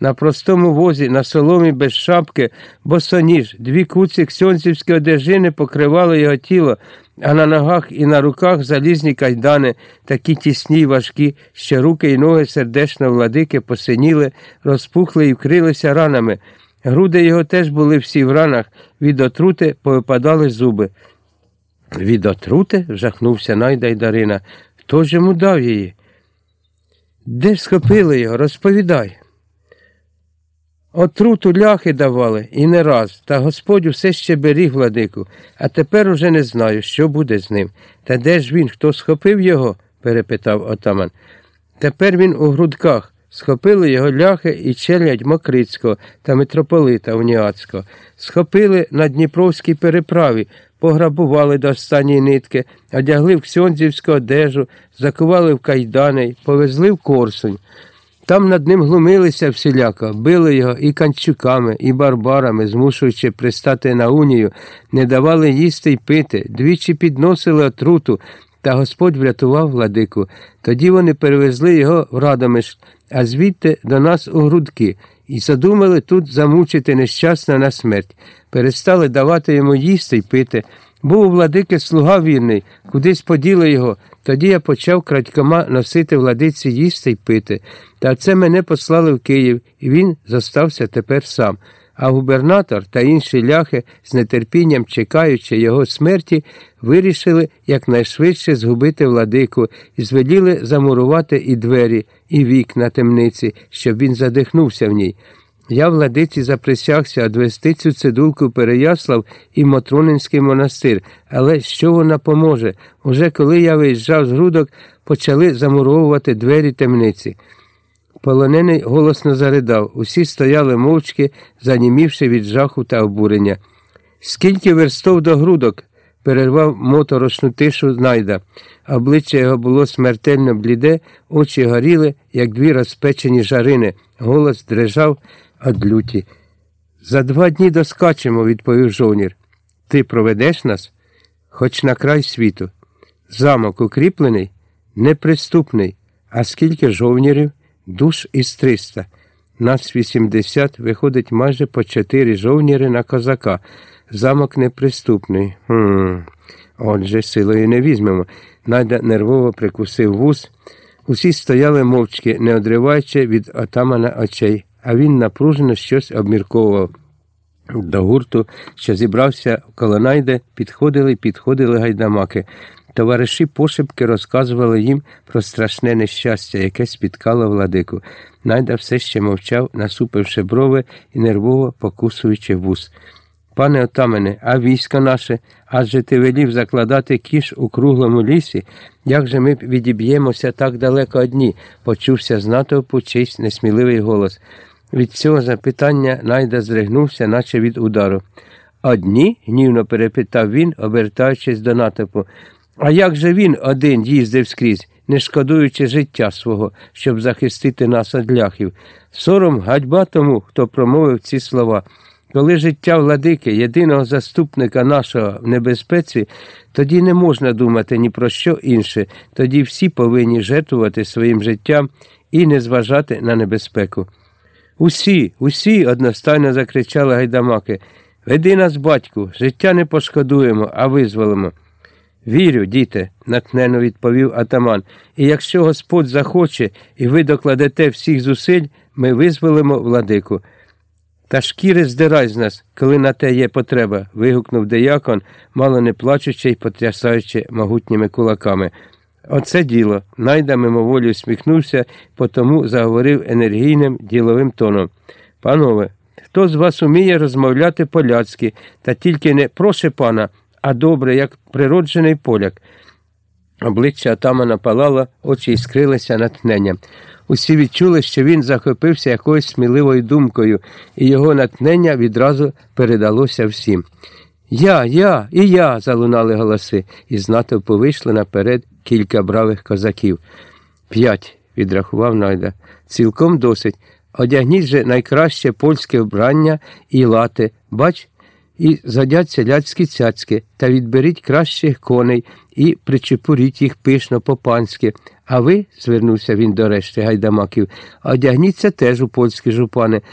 на простому возі, на соломі без шапки, босоніж, дві куці ксьонцівської одежини покривали його тіло, а на ногах і на руках залізні кайдани, такі тісні й важкі, що руки й ноги сердечно владики посиніли, розпухли і вкрилися ранами. Груди його теж були всі в ранах, від отрути повипадали зуби. Від отрути? жахнувся Найда й Дарина. Хто ж йому дав її? Де схопили його? Розповідай. Отруту ляхи давали і не раз, та Господь усе ще беріг владику, а тепер уже не знаю, що буде з ним. Та де ж він, хто схопив його? перепитав отаман. Тепер він у грудках. Схопили його ляхи і челядь Мокрицького та митрополита Уніацького. Схопили на Дніпровській переправі, пограбували до останньої нитки, одягли в ксьонзівську одежу, закували в кайдани, повезли в Корсунь. Там над ним глумилися всіляко, били його і канчуками, і барбарами, змушуючи пристати на унію, не давали їсти й пити, двічі підносили отруту, та Господь врятував владику. Тоді вони перевезли його в Радомиш, а звідти до нас у грудки, і задумали тут замучити нещасне на смерть. Перестали давати йому їсти й пити. Був у владики слуга вірний, кудись поділи його. Тоді я почав крадькома носити владиці їсти й пити. Та це мене послали в Київ, і він зостався тепер сам. А губернатор та інші ляхи, з нетерпінням чекаючи його смерті, вирішили якнайшвидше згубити владику і звеліли замурувати і двері, і вікна темниці, щоб він задихнувся в ній. Я владиці заприсягся одвести цю цидулку Переяслав і Мотронинський монастир, але що вона поможе? Уже коли я виїжджав з грудок, почали замуровувати двері темниці. Полонений голосно заридав. Усі стояли мовчки, занімівши від жаху та обурення. Скільки верстов до грудок? перервав моторошну тишу найда. Обличчя його було смертельно бліде, очі горіли, як дві розпечені жарини. Голос дрижав від люті. За два дні доскачемо, відповів жовнір. Ти проведеш нас? Хоч на край світу. Замок укріплений, неприступний. А скільки жовнірів? Душ із триста. Нас вісімдесят, виходить майже по чотири жовніри на козака. Замок неприступний. Хм. Отже, силою не візьмемо. Найда нервово прикусив вус. Усі стояли мовчки, не одриваючи від отамана очей, а він напружено щось обмірковував. До гурту, що зібрався коло найде, підходили підходили гайдамаки. Товариші пошепки розказували їм про страшне нещастя, яке спіткало владику. Найда все ще мовчав, насупивши брови і нервово покусуючи вус. Пане отамене, а військо наше, адже ти велів закладати кіш у круглому лісі, як же ми відіб'ємося так далеко одні, почувся з натовпу чийсь несміливий голос. Від цього запитання найда здригнувся, наче від удару. Одні? гнівно перепитав він, обертаючись до натовпу. А як же він один їздив скрізь, не шкодуючи життя свого, щоб захистити нас від ляхів? Сором гадьба тому, хто промовив ці слова. Коли життя владики, єдиного заступника нашого в небезпеці, тоді не можна думати ні про що інше, тоді всі повинні жертвувати своїм життям і не зважати на небезпеку. Усі, усі, одностайно закричали гайдамаки. Веди нас, батьку, життя не пошкодуємо, а визволимо. Вірю, діте, натхнено відповів атаман, і якщо Господь захоче, і ви докладете всіх зусиль, ми визволимо владику. Та шкіри здирай з нас, коли на те є потреба. вигукнув деякон, мало не плачучи й потрясаючи могутніми кулаками. Оце діло. Найда мимоволі усміхнувся, потому заговорив енергійним діловим тоном. Панове, хто з вас уміє розмовляти поляцьки, та тільки не проше пана, а добре, як природжений поляк. Обличчя атамана палало, очі іскрилися натхненням. Усі відчули, що він захопився якоюсь сміливою думкою, і його натхнення відразу передалося всім. Я, я, і я. залунали голоси, і з натовпу вийшли наперед кілька бравих козаків. П'ять, відрахував найда. Цілком досить. Одягніть же найкраще польське вбрання і лати. Бач, і задять селяцькі цяцьки, та відберіть кращих коней і причепуріть їх пишно по-панськи. А ви, звернувся він до решти гайдамаків, одягніться теж у польські жупани,